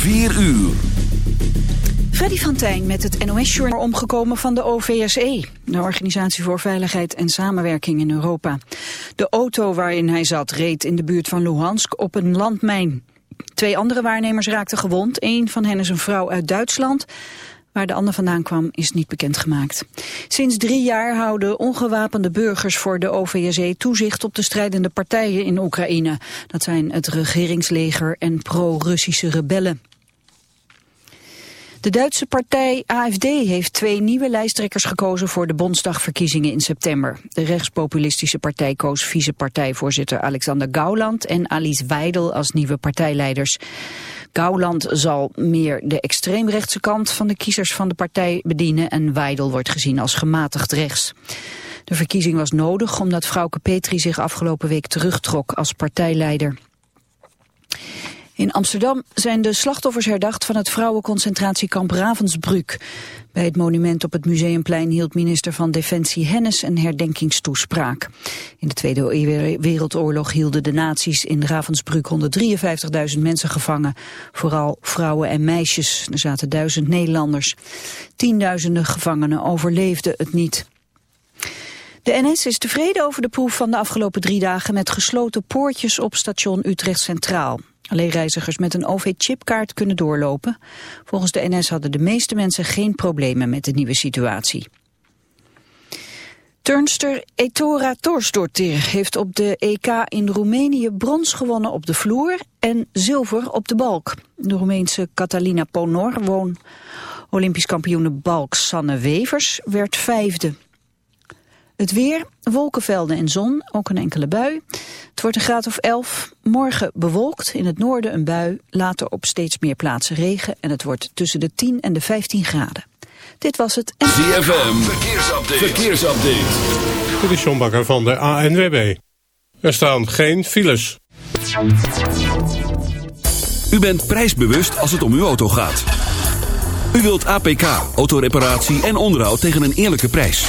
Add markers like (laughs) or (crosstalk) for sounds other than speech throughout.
4 uur. Freddy van Tijn met het NOS-journal omgekomen van de OVSE, de Organisatie voor Veiligheid en Samenwerking in Europa. De auto waarin hij zat reed in de buurt van Luhansk op een landmijn. Twee andere waarnemers raakten gewond. Een van hen is een vrouw uit Duitsland. Waar de ander vandaan kwam is niet bekendgemaakt. Sinds drie jaar houden ongewapende burgers voor de OVSE toezicht op de strijdende partijen in Oekraïne. Dat zijn het regeringsleger en pro-Russische rebellen. De Duitse partij AFD heeft twee nieuwe lijsttrekkers gekozen voor de Bondsdagverkiezingen in september. De rechtspopulistische partij koos vicepartijvoorzitter Alexander Gauland en Alice Weidel als nieuwe partijleiders. Gauland zal meer de extreemrechtse kant van de kiezers van de partij bedienen en Weidel wordt gezien als gematigd rechts. De verkiezing was nodig omdat Frauke Petri zich afgelopen week terugtrok als partijleider. In Amsterdam zijn de slachtoffers herdacht van het vrouwenconcentratiekamp Ravensbrück. Bij het monument op het Museumplein hield minister van Defensie Hennis een herdenkingstoespraak. In de Tweede Wereldoorlog hielden de nazi's in Ravensbrück 153.000 mensen gevangen. Vooral vrouwen en meisjes. Er zaten duizend Nederlanders. Tienduizenden gevangenen overleefden het niet. De NS is tevreden over de proef van de afgelopen drie dagen met gesloten poortjes op station Utrecht Centraal. Alleen reizigers met een OV-chipkaart kunnen doorlopen. Volgens de NS hadden de meeste mensen geen problemen met de nieuwe situatie. Turnster Etora Torsdortir heeft op de EK in Roemenië brons gewonnen op de vloer en zilver op de balk. De Roemeense Catalina Ponor woon Olympisch kampioene balk Sanne Wevers werd vijfde. Het weer, wolkenvelden en zon, ook een enkele bui. Het wordt een graad of 11. Morgen bewolkt, in het noorden een bui. Later op steeds meer plaatsen regen. En het wordt tussen de 10 en de 15 graden. Dit was het... ZFM, verkeersupdate. verkeersupdate. Dit is John Bakker van de ANWB. Er staan geen files. U bent prijsbewust als het om uw auto gaat. U wilt APK, autoreparatie en onderhoud tegen een eerlijke prijs.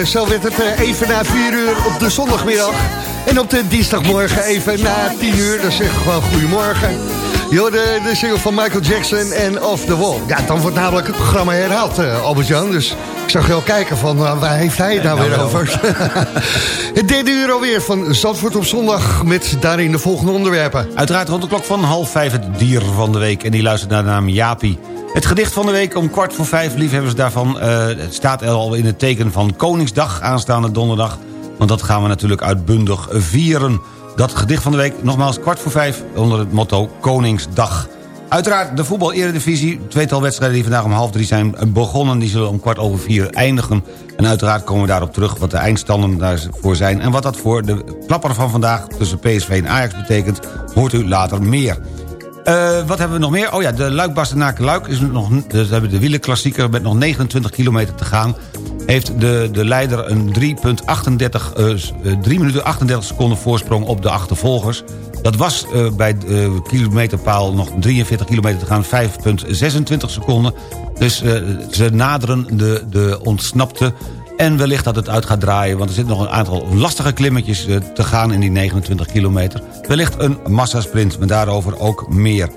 En eh, zo werd het eh, even na 4 uur op de zondagmiddag. En op de dinsdagmorgen even na 10 uur. Dan zeg ik gewoon goedemorgen. Joh, de, de single van Michael Jackson en Off the Wall. Ja, dan wordt namelijk het programma herhaald, uh, Albert-Jan. Dus ik zag wel kijken van, uh, waar heeft hij het nou, weer over? (laughs) het derde uur alweer van Zandvoort op zondag... met daarin de volgende onderwerpen. Uiteraard rond de klok van half vijf het dier van de week. En die luistert naar de naam Jaapie. Het gedicht van de week om kwart voor vijf, liefhebbers daarvan... Uh, staat al in het teken van Koningsdag aanstaande donderdag. Want dat gaan we natuurlijk uitbundig vieren. Dat gedicht van de week, nogmaals kwart voor vijf... onder het motto Koningsdag. Uiteraard de voetbal-eredivisie. Tweetal wedstrijden die vandaag om half drie zijn begonnen. Die zullen om kwart over vier eindigen. En uiteraard komen we daarop terug wat de eindstanden daarvoor zijn... en wat dat voor de klapper van vandaag tussen PSV en Ajax betekent... hoort u later meer. Uh, wat hebben we nog meer? Oh ja, de luik luik is nog, we hebben de wielenklassieker met nog 29 kilometer te gaan. Heeft de, de leider een 3,38 uh, 3 minuten 38 seconden voorsprong op de achtervolgers. Dat was bij de kilometerpaal nog 43 kilometer te gaan, 5,26 seconden. Dus ze naderen de, de ontsnapte en wellicht dat het uit gaat draaien... want er zitten nog een aantal lastige klimmetjes eh, te gaan in die 29 kilometer. Wellicht een massasprint, maar daarover ook meer.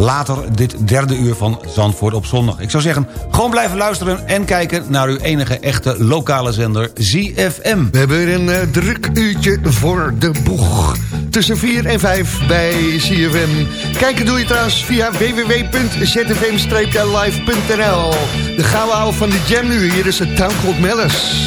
Later dit derde uur van Zandvoort op zondag. Ik zou zeggen, gewoon blijven luisteren en kijken... naar uw enige echte lokale zender ZFM. We hebben een uh, druk uurtje voor de boeg. Tussen 4 en 5 bij ZFM. Kijken doe je trouwens via www.zfm-live.nl. De gouden ouwe van de jam nu. Hier is het Town Called Mellis.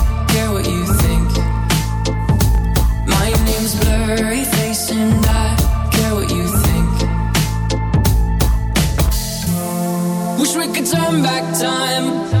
turn back time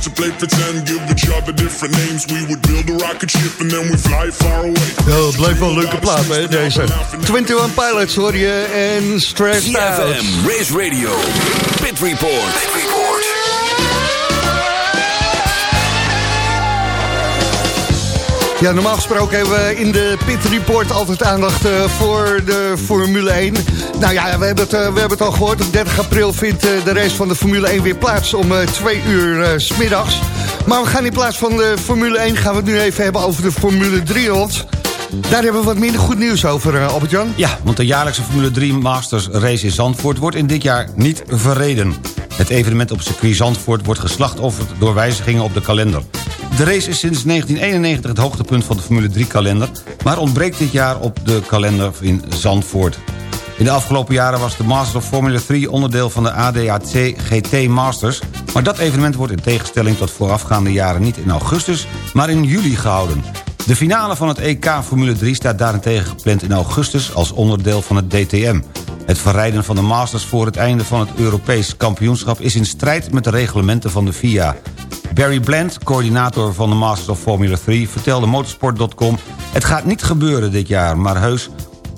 Used to play pretend, give each other different names. We would build a rocket ship and then we fly far away. Ja, het blijft wel een leuke plaat, hè, deze. 21 Pilots hoor je en Stressed Out. CFM, Race Radio, Pit Report. Pit Report. Ja, normaal gesproken hebben we in de Pit Report altijd aandacht eh, voor de Formule 1. Nou ja, we hebben het, eh, we hebben het al gehoord. Op 30 april vindt eh, de race van de Formule 1 weer plaats om eh, twee uur 's smiddags. Maar we gaan in plaats van de Formule 1 gaan we het nu even hebben over de Formule 300. Daar hebben we wat minder goed nieuws over, Albert-Jan. Ja, want de jaarlijkse Formule 3 Masters race in Zandvoort wordt in dit jaar niet verreden. Het evenement op circuit Zandvoort wordt geslachtofferd door wijzigingen op de kalender. De race is sinds 1991 het hoogtepunt van de Formule 3-kalender... maar ontbreekt dit jaar op de kalender in Zandvoort. In de afgelopen jaren was de Masters of Formula 3 onderdeel van de ADAC GT Masters... maar dat evenement wordt in tegenstelling tot voorafgaande jaren niet in augustus, maar in juli gehouden. De finale van het EK Formule 3 staat daarentegen gepland in augustus als onderdeel van het DTM. Het verrijden van de Masters voor het einde van het Europees kampioenschap... is in strijd met de reglementen van de FIA. Barry Bland, coördinator van de Masters of Formula 3... vertelde motorsport.com... het gaat niet gebeuren dit jaar, maar heus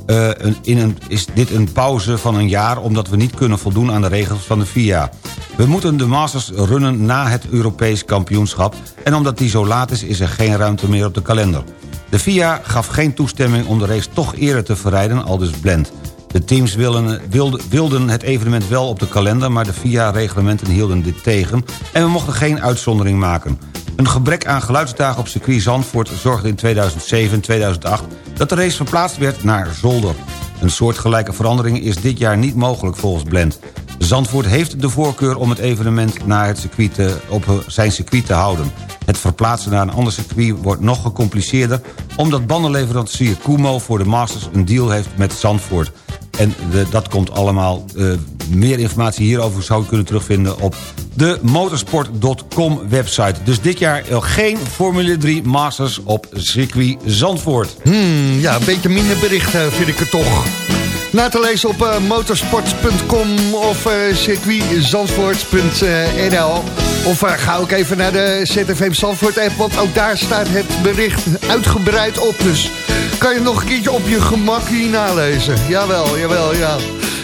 eh, in een, is dit een pauze van een jaar... omdat we niet kunnen voldoen aan de regels van de FIA. We moeten de Masters runnen na het Europees kampioenschap... en omdat die zo laat is, is er geen ruimte meer op de kalender. De FIA gaf geen toestemming om de race toch eerder te verrijden, al dus Blend. De teams wilden, wilden het evenement wel op de kalender... maar de FIA-reglementen hielden dit tegen... en we mochten geen uitzondering maken. Een gebrek aan geluidsdagen op circuit Zandvoort zorgde in 2007 en 2008... dat de race verplaatst werd naar Zolder. Een soortgelijke verandering is dit jaar niet mogelijk volgens Blend. Zandvoort heeft de voorkeur om het evenement naar het circuit op zijn circuit te houden. Het verplaatsen naar een ander circuit wordt nog gecompliceerder... omdat bandenleverancier Kumo voor de Masters een deal heeft met Zandvoort. En dat komt allemaal, eh, meer informatie hierover zou u kunnen terugvinden op de motorsport.com website. Dus dit jaar eh, geen Formule 3 Masters op circuit Zandvoort. Hmm, ja, een beetje minder bericht eh, vind ik het toch. Na te lezen op eh, motorsport.com of uh, circuitzandvoort.nl. Of eh, ga ook even naar de ZFM Zandvoort app, want ook daar staat het bericht uitgebreid op. Dus kan je nog een keertje op je gemak hier nalezen. Jawel, jawel, ja.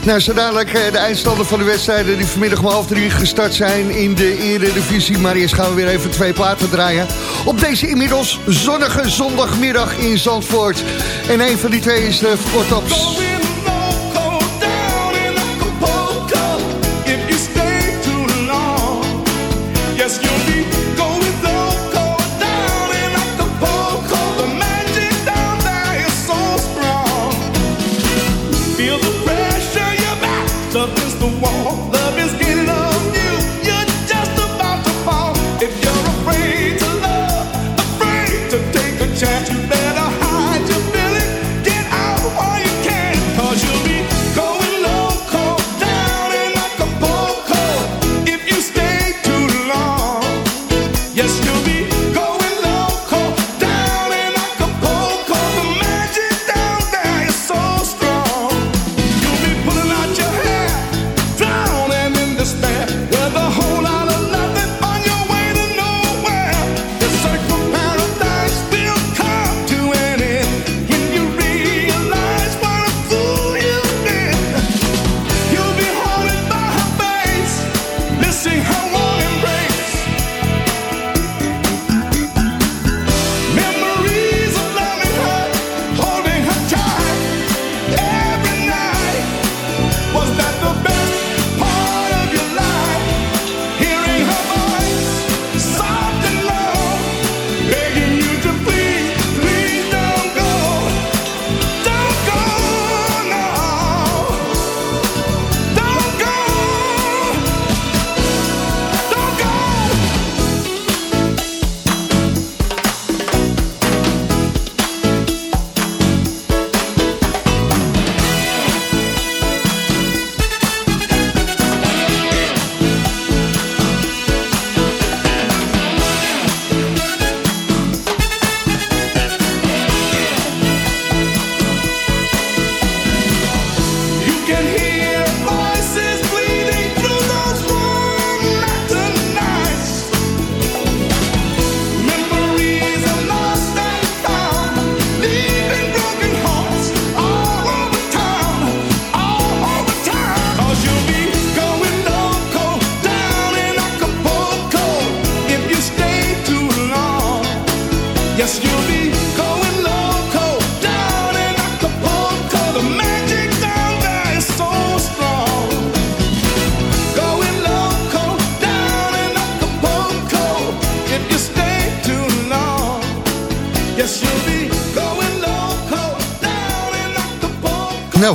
Nou, zo eh, de eindstanden van de wedstrijden... die vanmiddag om half drie gestart zijn in de Eredivisie. Maar eerst gaan we weer even twee platen draaien. Op deze inmiddels zonnige zondagmiddag in Zandvoort. En een van die twee is de Fortops.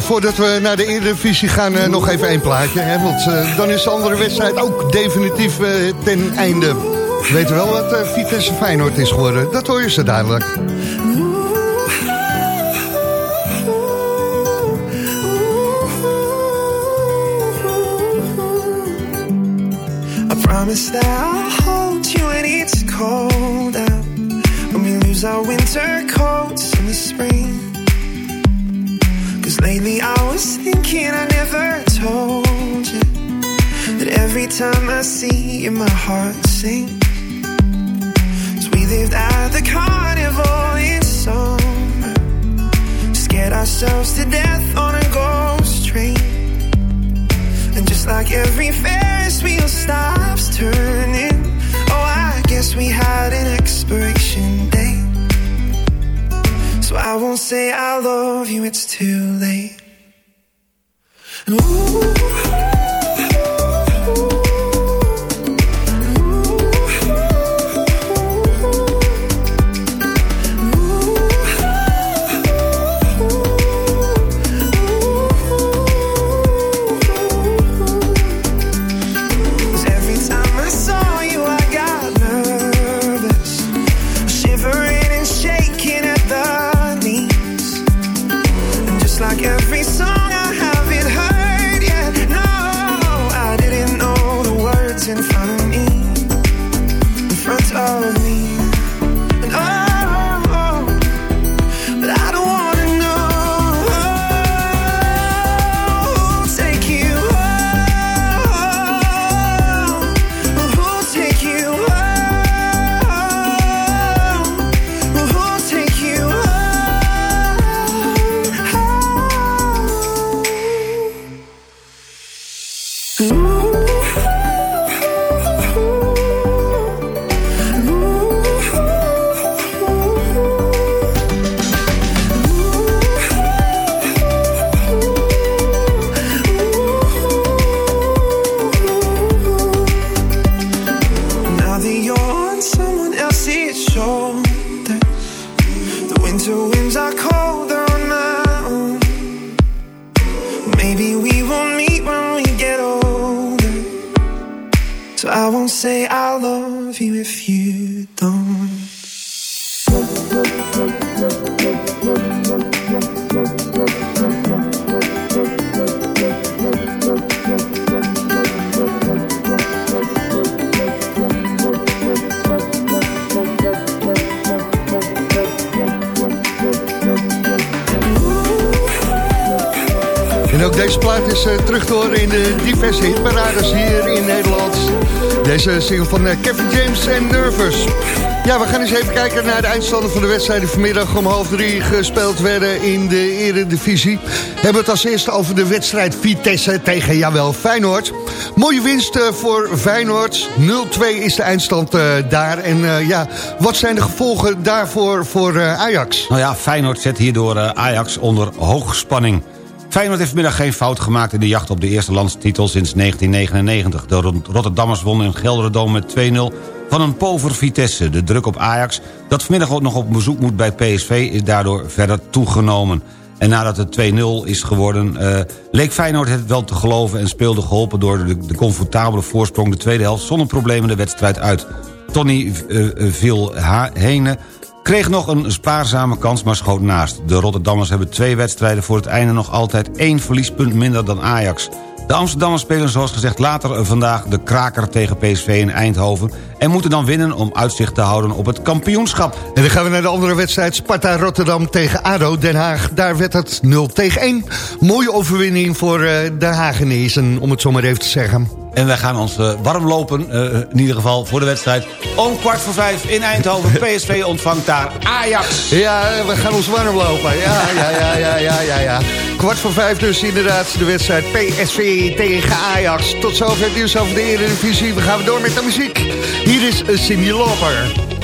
Voordat we naar de Eredivisie gaan, eh, nog even één plaatje. Hè, want eh, dan is de andere wedstrijd ook definitief eh, ten einde. We weten wel wat Vitesse Feyenoord is geworden. Dat hoor je ze dadelijk. I that time I see you, my heart sinks. 'Cause we lived at the carnival in summer. Scared ourselves to death on a ghost train. And just like every Ferris wheel stops turning, oh, I guess we had an expiration date. So I won't say I love you, it's too late. And ooh, Ook deze plaat is eh, terug te horen in de diverse hitparades hier in Nederland. Deze single van eh, Kevin James en Nervous. Ja, we gaan eens even kijken naar de eindstanden van de wedstrijden vanmiddag om half drie gespeeld werden in de Eredivisie. We hebben het als eerste over de wedstrijd Vitesse tegen, jawel, Feyenoord. Mooie winst eh, voor Feyenoord. 0-2 is de eindstand daar. En ja, wat zijn de gevolgen daarvoor voor Ajax? Nou ja, Feyenoord zet hierdoor Ajax onder hoogspanning. Feyenoord heeft vanmiddag geen fout gemaakt in de jacht op de eerste landstitel sinds 1999. De Rot- Rotterdammers wonnen in Gelderdoom met 2-0 van een pover Vitesse. De druk op Ajax, dat vanmiddag ook nog op bezoek moet bij PSV... is daardoor verder toegenomen. En nadat het 2-0 is geworden, eh, leek Feyenoord het wel te geloven... en speelde geholpen door de, de comfortabele voorsprong de tweede helft... zonder problemen de wedstrijd uit. Tony uh, viel ha- henen kreeg nog een spaarzame kans, maar schoot naast. De Rotterdammers hebben twee wedstrijden voor het einde... nog altijd één verliespunt minder dan Ajax. De Amsterdammers spelen zoals gezegd later vandaag de kraker tegen PSV in Eindhoven... en moeten dan winnen om uitzicht te houden op het kampioenschap. En dan gaan we naar de andere wedstrijd. Sparta-Rotterdam tegen ADO Den Haag. Daar werd het 0 tegen 1. Mooie overwinning voor eh, de Hagenezen, om het zo maar even te zeggen. En wij gaan ons eh, warm lopen, eh, in ieder geval voor de wedstrijd... om kwart voor vijf in Eindhoven. (laughs) PSV ontvangt daar Ajax. Ja, we gaan ons warm lopen. Ja, ja, ja, ja, ja, ja, ja. Kwart voor vijf dus inderdaad de wedstrijd PSV tegen Ajax. Tot zover het nieuws over de Eredivisie. We gaan weer door met de muziek. Hier is eh, Cindy Lauper.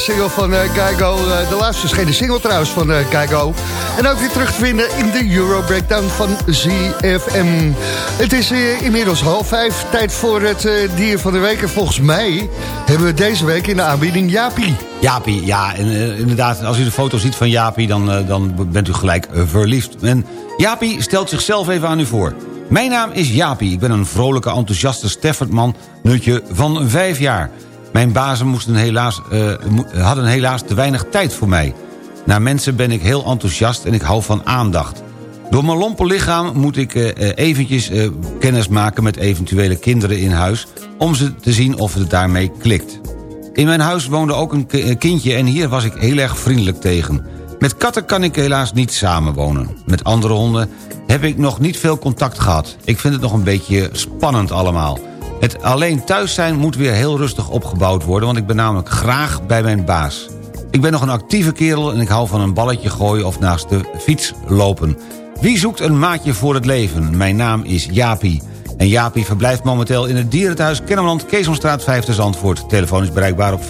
Single van eh Keigo, eh, de laatste verschenen single trouwens van eh Keigo. En ook weer terug te vinden in de Euro Breakdown van ZFM. Het is eh, inmiddels half vijf, tijd voor het eh, dier van de week. En volgens mij hebben we deze week in de aanbieding Jaapie. Jaapie, ja, en, eh, inderdaad, als u de foto ziet van Jaapie... dan, eh, dan bent u gelijk eh, verliefd. En Jaapie stelt zichzelf even aan u voor. Mijn naam is Jaapie. Ik ben een vrolijke, enthousiaste Steffertman... nutje van vijf jaar. Mijn bazen moesten helaas, eh, hadden helaas te weinig tijd voor mij. Naar mensen ben ik heel enthousiast en ik hou van aandacht. Door mijn lompe lichaam moet ik eh, eh, eventjes eh, kennis maken met eventuele kinderen in huis... om ze te zien of het daarmee klikt. In mijn huis woonde ook een kindje en hier was ik heel erg vriendelijk tegen. Met katten kan ik helaas niet samenwonen. Met andere honden heb ik nog niet veel contact gehad. Ik vind het nog een beetje spannend allemaal. Het alleen thuis zijn moet weer heel rustig opgebouwd worden... want ik ben namelijk graag bij mijn baas. Ik ben nog een actieve kerel en ik hou van een balletje gooien... of naast de fiets lopen. Wie zoekt een maatje voor het leven? Mijn naam is Jaapie. En Jaapie verblijft momenteel in het dierenthuis Kennemerland... Keesomstraat 5 te Zandvoort. Telefoon is bereikbaar op 571-3888.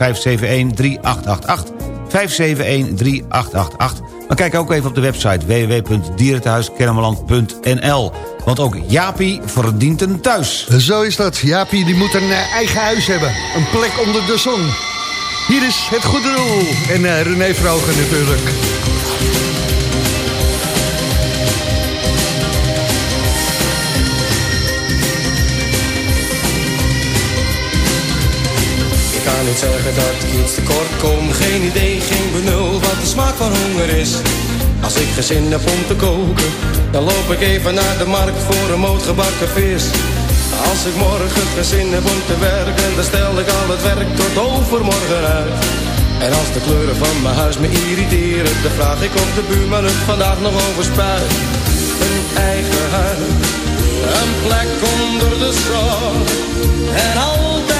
571-3888. Maar kijk ook even op de website www.dierenthuiskennemerland.nl. Want ook Jaapie verdient een thuis. Zo is dat. Jaapie die moet een eh, eigen huis hebben. Een plek onder de zon. Hier is het goede doel. En eh, René Vroger natuurlijk. Ik kan niet zeggen dat ik iets tekort kom. Geen idee, geen benul wat de smaak van honger is. Als ik geen zin heb om te koken, dan loop ik even naar de markt voor een moot gebakken vis. Als ik morgen geen zin heb om te werken, dan stel ik al het werk tot overmorgen uit. En als de kleuren van mijn huis me irriteren, dan vraag ik of de buurman het vandaag nog over. Een eigen huis, een plek onder de zon. En altijd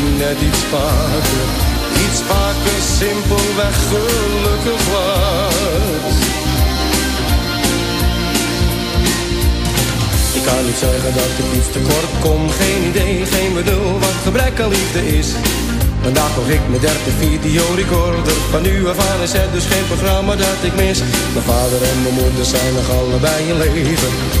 net iets vaker, iets vaker simpelweg gelukkig was. Ik kan niet zeggen dat ik iets tekort kom, geen idee, geen bedoel wat gebrek aan liefde is. Vandaag kocht ik mijn derde videorecorder. Van nu af aan is het dus geen programma dat ik mis. Mijn vader en mijn moeder zijn nog allebei in leven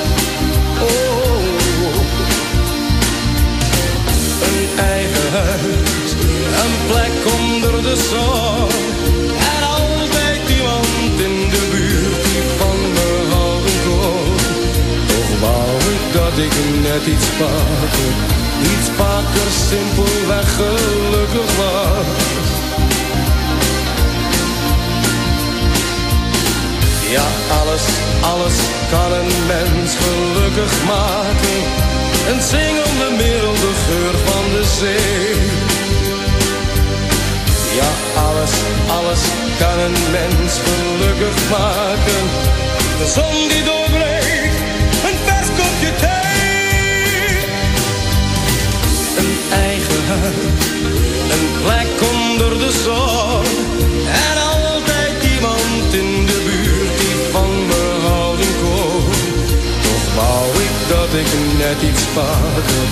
Een plek onder de zon. En altijd iemand in de buurt die van me houden kon. Toch wou ik dat ik net iets vaker, iets vaker simpelweg gelukkig was. Ja, alles, alles kan een mens gelukkig maken. Een zingende milde geur van de zee. Ja, alles, alles kan een mens gelukkig maken. De zon die doorbreekt, een vers kopje thee. Een eigen huis, een plek onder de zon. Ik net iets vaker,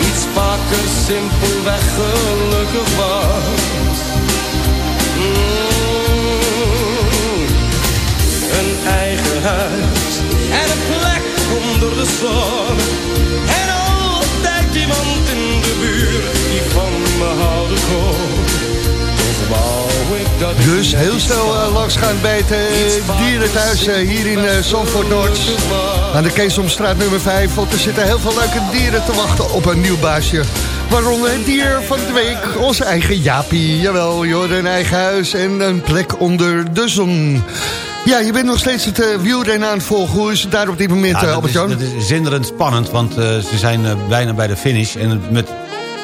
iets vaker simpelweg gelukkig was. Mm. Een eigen huis en een plek onder de zon. En altijd iemand in de buurt die van me houden kon. Dus heel snel eh, langs gaan bij het eh, dierenthuis eh, hier in eh, Zandvoort Noord. Aan de Keesomstraat nummer 5. Want er zitten heel veel leuke dieren te wachten op een nieuw baasje. Waaronder het dier van de week, onze eigen Jaapie. Jawel, joh, een eigen huis en een plek onder de zon. Ja, je bent nog steeds het uh, wielrennen aan het volgen. Hoe is het daar op dit moment, Ja, eh, Albert-Jan? dat is zinderend spannend, want eh, ze zijn bijna bij de finish. En met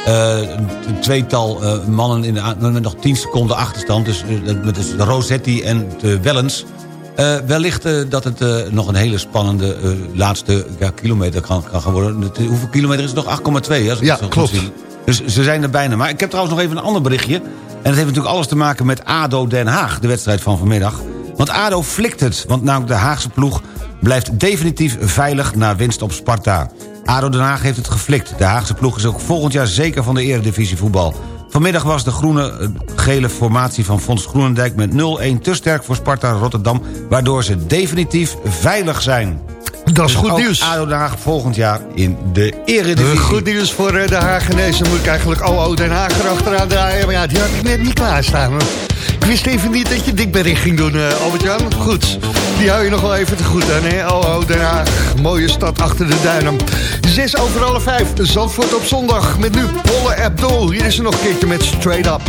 een tweetal mannen in de, met nog 10 seconden achterstand... dus met dus Rosetti en de Wellens... eh, wellicht eh, dat het eh, nog een hele spannende laatste ja, kilometer kan, kan gaan worden. Hoeveel kilometer is het nog? 8,2, hè, als ik Ja, goed klopt. Dus ze zijn er bijna. Maar ik heb trouwens nog even een ander berichtje. En dat heeft natuurlijk alles te maken met ADO Den Haag, de wedstrijd van vanmiddag. Want ADO flikt het, want namelijk de Haagse ploeg blijft definitief veilig na winst op Sparta. ADO Den Haag heeft het geflikt. De Haagse ploeg is ook volgend jaar zeker van de eredivisie voetbal. Vanmiddag was de groene-gele formatie van Fons Groenendijk met 0-1 te sterk voor Sparta Rotterdam... waardoor ze definitief veilig zijn. Dat is Dus goed nieuws. ADO Den Haag volgend jaar in de eredivisie. Goed nieuws voor eh, de Hagenezen. Moet ik eigenlijk OO Den Haag erachteraan draaien. Maar ja, die had ik net niet klaarstaan. hoor. Ik wist even niet dat je dit bericht ging doen, eh, Albert-Jan. Goed, die hou je nog wel even te goed aan, hè? OO Den Haag, mooie stad achter de duinen. Zes over alle vijf, Zandvoort op zondag. Met nu Polle Abdul. Hier is er nog een keertje met Straight Up.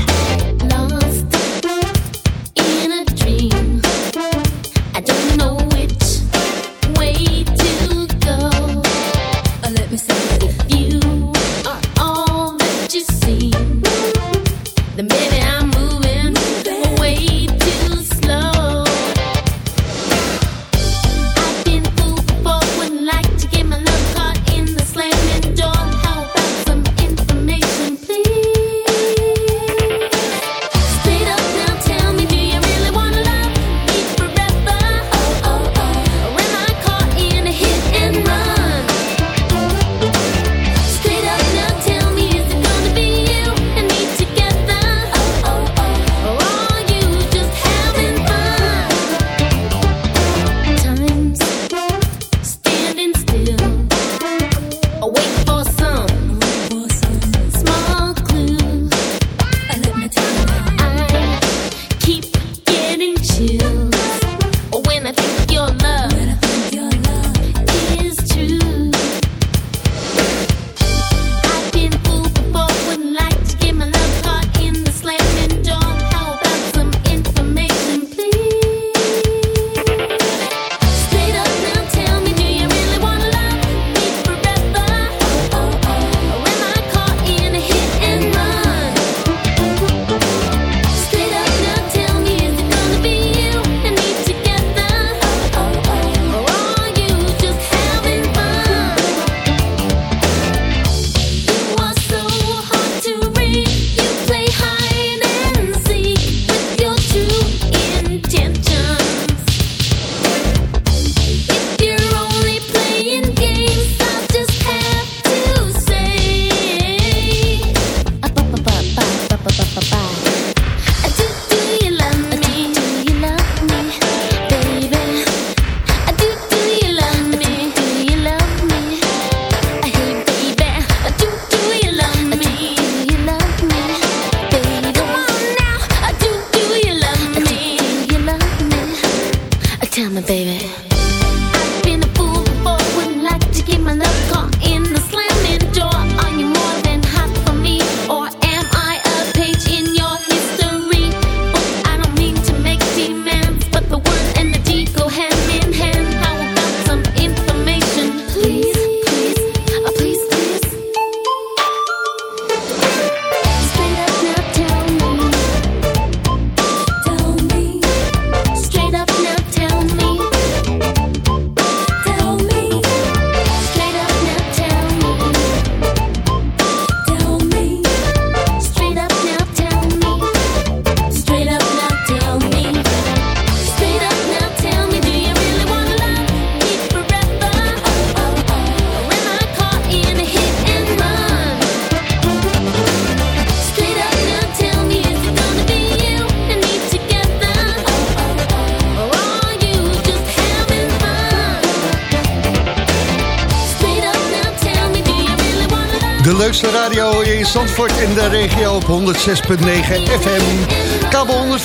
In Zandvoort en de regio op 106.9 FM. Kabel 104.5 eh,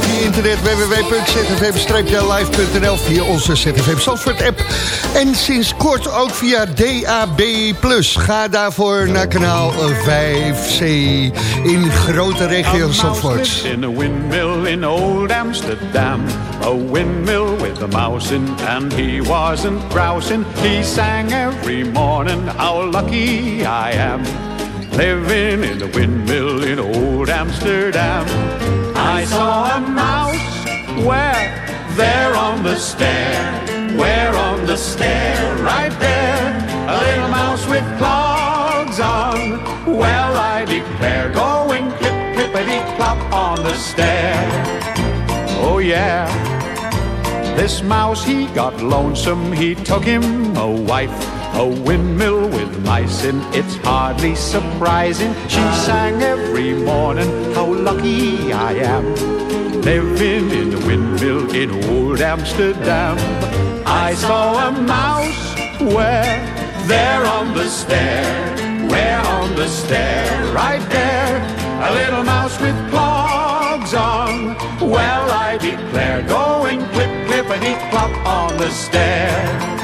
via internet www.zfm-live.nl via onze ZFM Zandvoort app. En sinds kort ook via DAB+. Ga daarvoor naar kanaal 5C in grote regio Zandvoort. in a windmill in old Amsterdam. A windmill with a mouse in, and he wasn't grousing. He sang every morning how lucky I am. Living in the windmill in old Amsterdam. I saw a mouse where there on the stair, where on the stair, right there, a little mouse with clogs on. Well, I declare, going clip clippity clop on the stair. Oh yeah. This mouse, he got lonesome, he took him a wife. A windmill with mice in, it's hardly surprising. She sang every morning how lucky I am. Living in a windmill in old Amsterdam. I saw a mouse where, there on the stair, where on the stair, right there, a little mouse with clogs on. Well, I declare, going clip, clippity clop on the stair.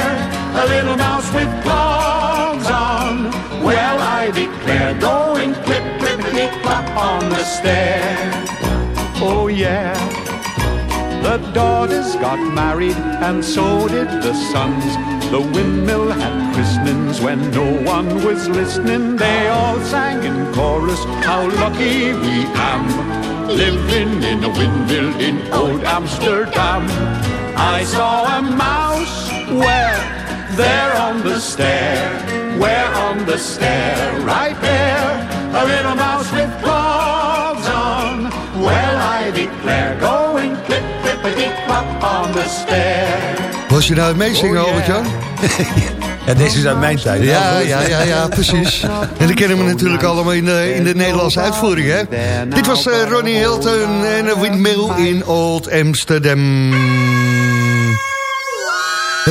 a little mouse with clogs on. Well, I declare, going clip, clippity clop on the stair. Oh yeah. The daughters got married and so did the sons. The windmill had christenings when no one was listening. They all sang in chorus how lucky we am. Living in a windmill in old Amsterdam. I saw a mouse where? There on the stair. Where on the stair? Right there. A little mouse with clogs on. Well, I declare, going clip, clippity clop on the stair. Was je nou het meezingen, Oh, yeah. Albert-Jan? (laughs) Ja, deze is uit mijn tijd. Ja, ja, ja, ja, precies. (laughs) En die kennen we natuurlijk allemaal in de, in de Nederlandse uitvoering, hè? Dit was eh, Ronnie Hilton en een windmill in Old Amsterdam.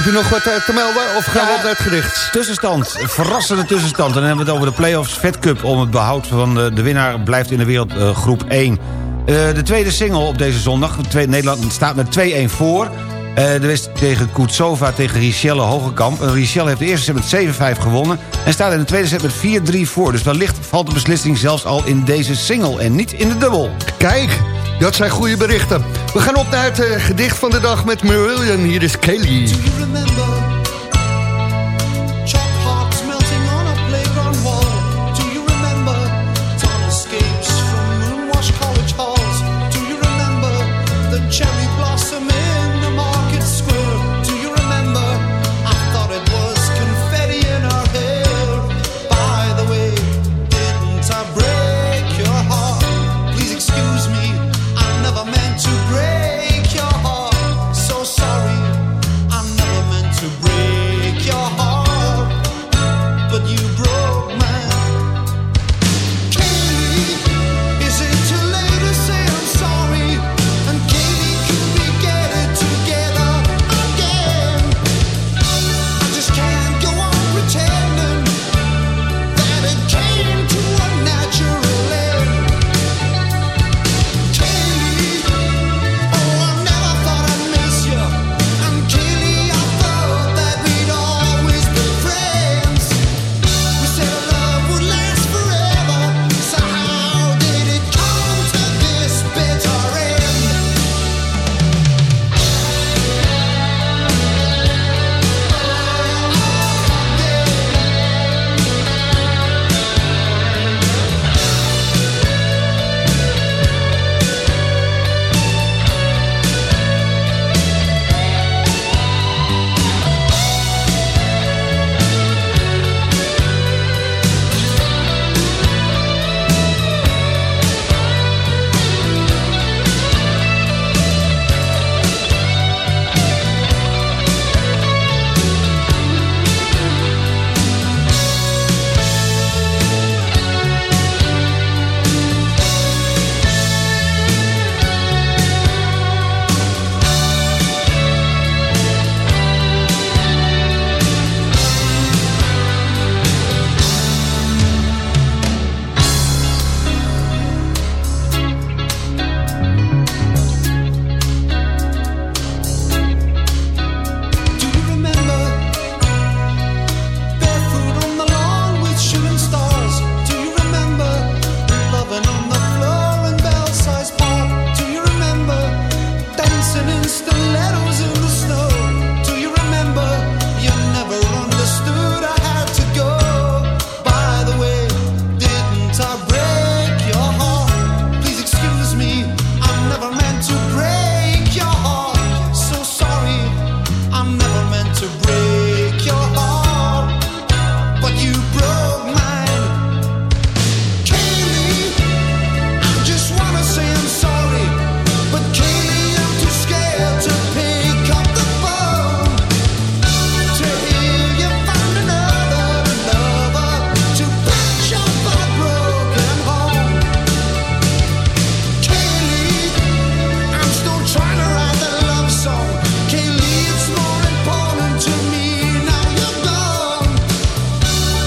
Heb je nog wat eh, te melden of gaan we op naar het gedicht? Tussenstand, verrassende tussenstand. En dan hebben we het over de play-offs Fed Cup... om het behoud van de, winnaar blijft in de wereldgroep 1. Eh, de tweede single op deze zondag. Nederland staat met 2-1 voor. Eh de wedstrijd tegen Kutsova tegen Richelle Hogekamp. En Richelle heeft de eerste set met 7-5 gewonnen... en staat in de tweede set met 4-3 voor. Dus wellicht valt de beslissing zelfs al in deze single... en niet in de dubbel. Kijk, dat zijn goede berichten. We gaan op naar het eh, gedicht van de dag met Marillion. Hier is Kelly.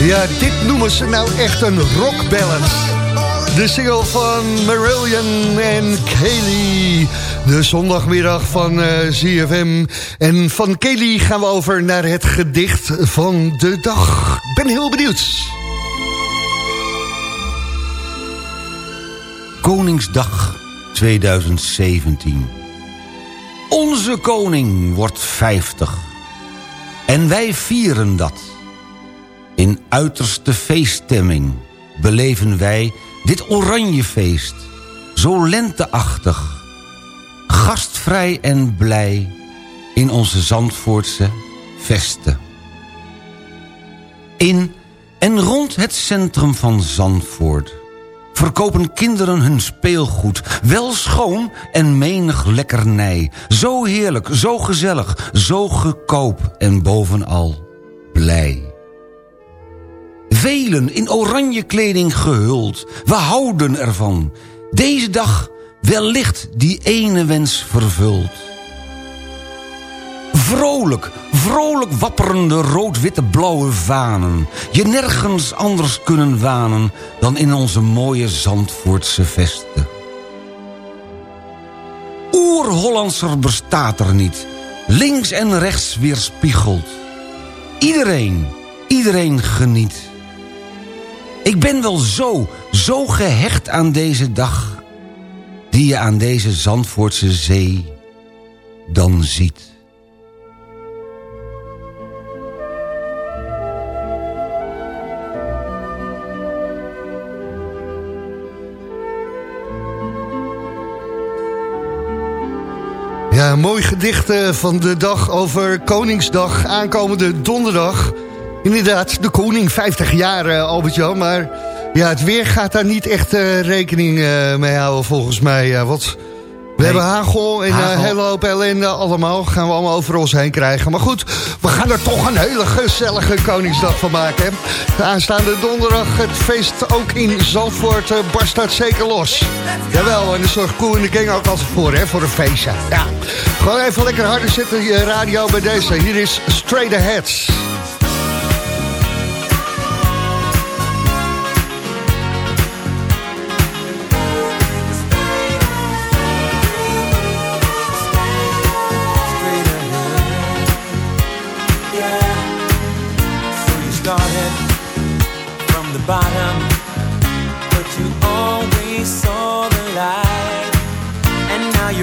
Ja, dit noemen ze nou echt een rockballad. De single van Marillion en Kelly. De zondagmiddag van eh ZFM. En van Kelly gaan we over naar het gedicht van de dag. Ik ben heel benieuwd. Koningsdag 2017. Onze koning wordt 50. En wij vieren dat. In uiterste feeststemming beleven wij dit oranjefeest. Zo lenteachtig, gastvrij en blij in onze Zandvoortse vesten. In en rond het centrum van Zandvoort verkopen kinderen hun speelgoed. Wel schoon en menig lekkernij. Zo heerlijk, zo gezellig, zo goedkoop en bovenal blij. Velen in oranje kleding gehuld. We houden ervan. Deze dag wellicht die ene wens vervult. Vrolijk, vrolijk wapperende rood-witte blauwe vanen. Je nergens anders kunnen wanen dan in onze mooie Zandvoortse vesten. Oer-Hollandser bestaat er niet. Links en rechts weerspiegeld. Iedereen, iedereen geniet. Ik ben wel zo, zo gehecht aan deze dag... die je aan deze Zandvoortse zee dan ziet. Ja, mooi gedicht eh, van de dag over Koningsdag, aankomende donderdag. Inderdaad, de koning, 50 jaar, eh, Albert-Jan. Maar ja, het weer gaat daar niet echt eh, rekening eh, mee houden, volgens mij. want we hebben hagel en een hele hoop ellende allemaal. Gaan we allemaal over ons heen krijgen. Maar goed, we gaan er toch een hele gezellige Koningsdag van maken. Hè? De aanstaande donderdag, het feest ook in Zandvoort, eh, barst dat zeker los. Jawel, en de zorgt Koe en de Gang ook altijd voor, hè, voor een feestje. Ja. Gewoon even lekker harder zetten, je radio bij deze. Hier is Straight Ahead.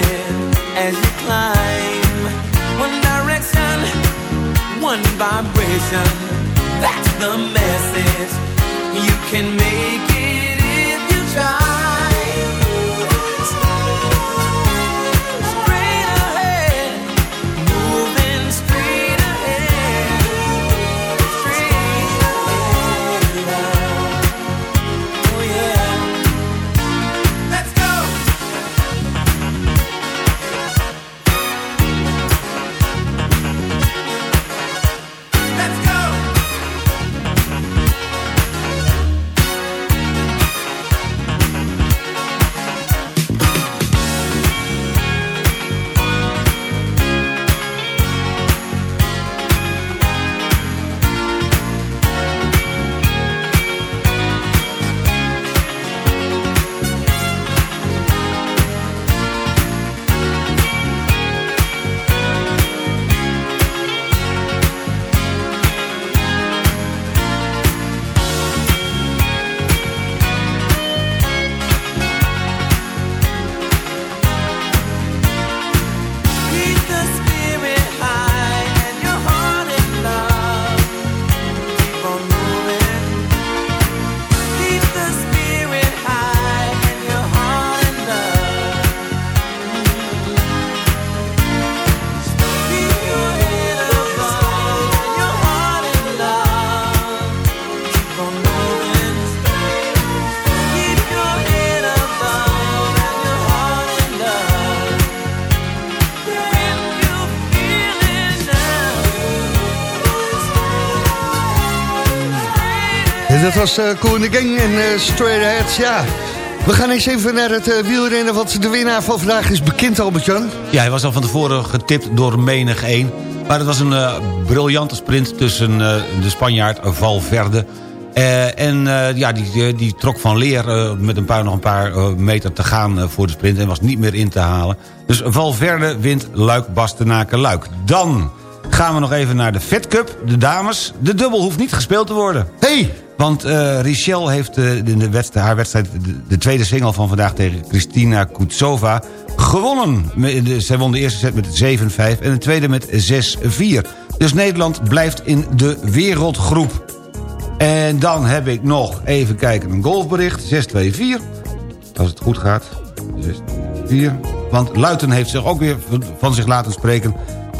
Present as you climb. One direction, one vibration. That's the message. You can make it En dat was uh, Cool in the Gang en uh, Straight Ahead. Ja, we gaan eens even naar het uh, wielrennen, want de winnaar van vandaag is bekend, Albert-Jan. Ja, hij was al van tevoren getipt door menig één. Maar het was een uh, briljante sprint tussen de Spanjaard Valverde... En ja, die, die trok van leer met een paar, nog een paar meter te gaan voor de sprint... en was niet meer in te halen. Dus Valverde wint Luik, Bastenaken, Luik. Dan gaan we nog even naar de Fed Cup, de dames. De dubbel hoeft niet gespeeld te worden. Hey! Want Richel heeft in de wedstrijd, haar wedstrijd... De, de, tweede single van vandaag tegen Kristina Kutsova gewonnen. Zij won de eerste set met 7-5 en de tweede met 6-4. Dus Nederland blijft in de wereldgroep. En dan heb ik nog, even kijken, een golfbericht. 624. Als het goed gaat. 624. Want Luiten heeft zich ook weer van zich laten spreken.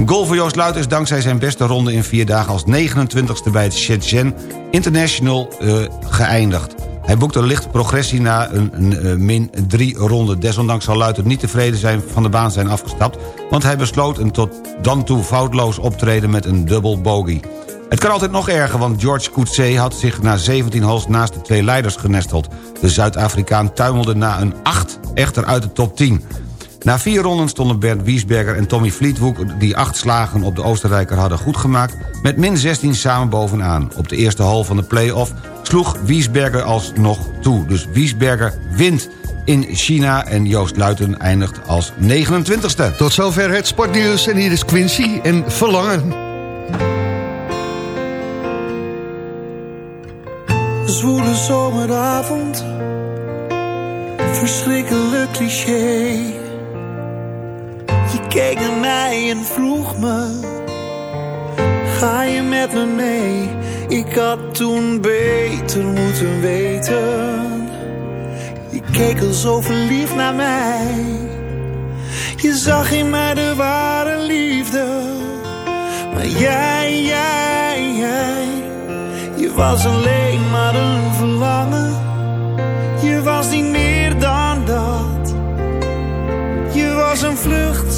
Goal voor Joost Luiten is dankzij zijn beste ronde in vier dagen... als 29ste bij het Shenzhen International uh, geëindigd. Hij boekte een lichte progressie na een, een, een min drie ronde. Desondanks zal Luiten niet tevreden zijn van de baan zijn afgestapt... want hij besloot een tot dan toe foutloos optreden met een dubbel bogey. Het kan altijd nog erger, want George Coetzee had zich na 17 holes naast de twee leiders genesteld. De Zuid-Afrikaan tuimelde na een 8 echter uit de top 10. Na vier ronden stonden Bernd Wiesberger en Tommy Fleetwood... die acht slagen op de Oostenrijker hadden goedgemaakt... met min 16 samen bovenaan. Op de eerste hole van de play-off sloeg Wiesberger alsnog toe. Dus Wiesberger wint in China en Joost Luiten eindigt als 29ste. Tot zover het sportnieuws en hier is Quincy en Verlangen. zwoele zomeravond. Verschrikkelijk cliché. Keek naar mij en vroeg me: Ga je met me mee? Ik had toen beter moeten weten. Je keek al zo verliefd naar mij. Je zag in mij de ware liefde. Maar jij, jij, jij je was alleen maar een verlangen. Je was niet meer dan dat. Je was een vlucht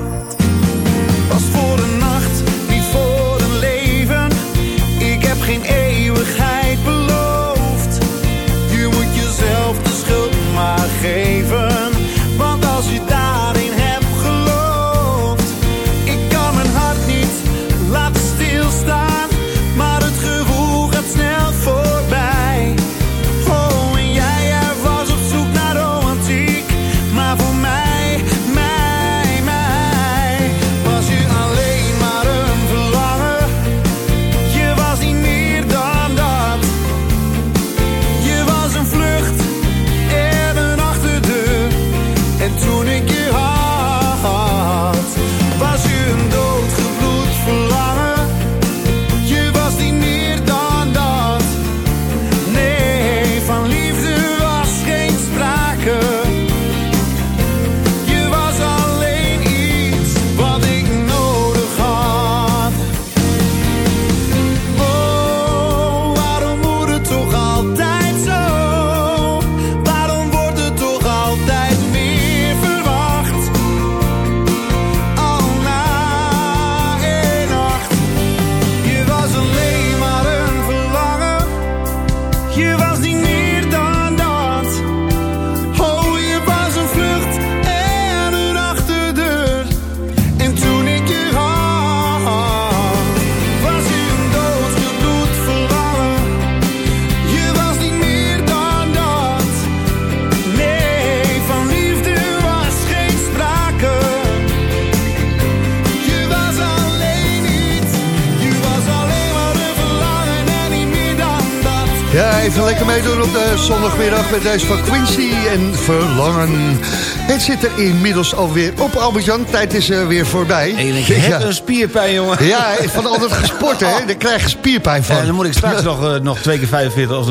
Met deze van Quincy en Verlangen. Het zit er inmiddels alweer op, Albert-Jan. Tijd is weer voorbij. En ik heb een spierpijn, jongen. Ja, van altijd gesport, hè? Daar krijg je spierpijn van. En dan moet ik straks nog, uh, nog twee keer 45, of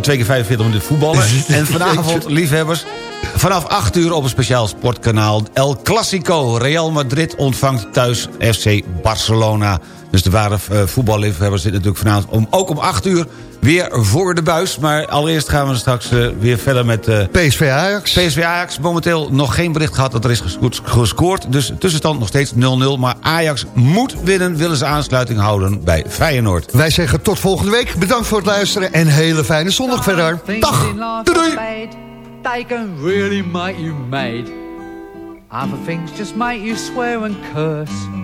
twee keer 45 minuten voetballen. (laughs) en vanavond, liefhebbers, Vanaf 8 uur op een speciaal sportkanaal El Clasico. Real Madrid ontvangt thuis FC Barcelona. Dus de ware eh, voetballiefhebbers zitten natuurlijk vanavond om, ook om 8 uur weer voor de buis. Maar allereerst gaan we straks eh, weer verder met... eh, PSV Ajax. PSV Ajax, momenteel nog geen bericht gehad dat er is gescoord-. Dus tussenstand nog steeds 0-0. Maar Ajax moet winnen, willen ze aansluiting houden bij Feyenoord. Wij zeggen tot volgende week. Bedankt voor het luisteren en een hele fijne zondag verder. Dag. Doei doei. They can really make you mad. Other things just make you swear and curse.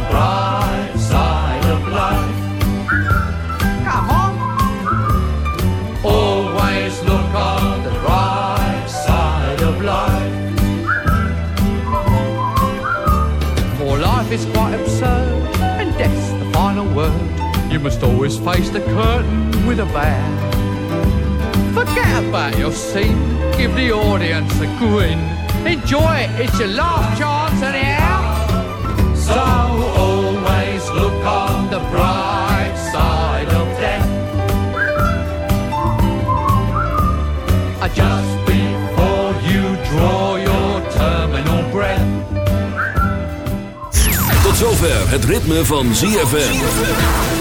must always face the curtain with a bow. Forget about your scene, give the audience a grin. Enjoy it, it's your last chance anyhow. So always look on the bright side of death. Just before you draw your terminal breath. Tot zover het ritme van ZFM.